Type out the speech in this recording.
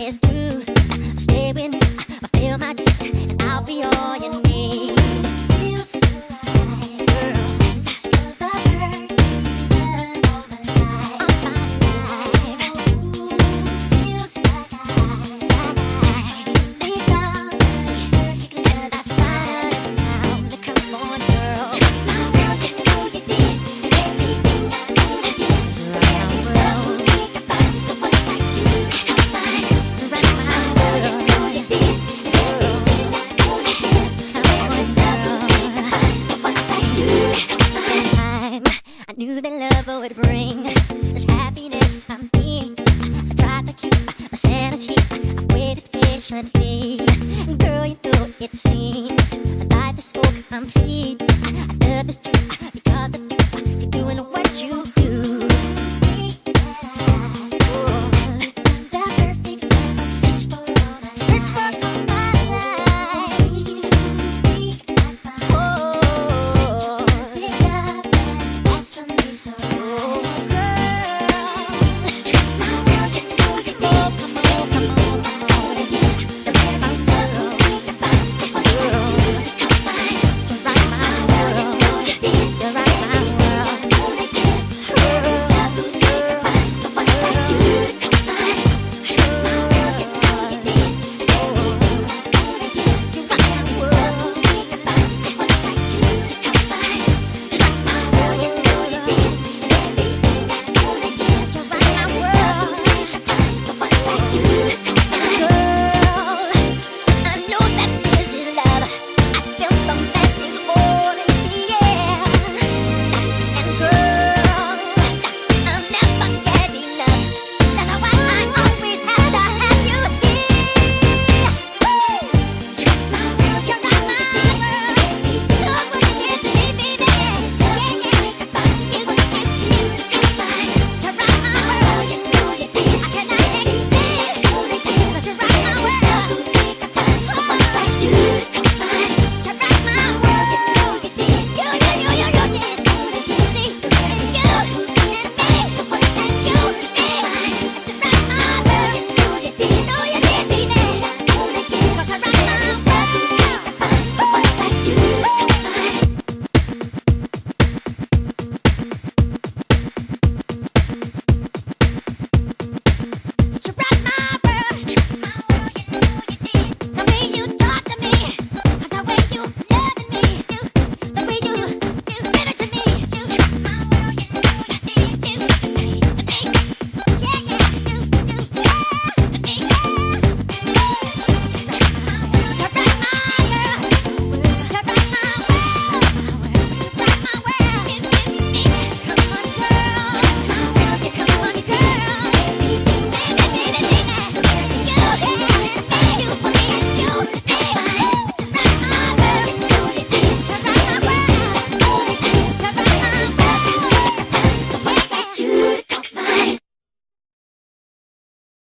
It's true. would ring.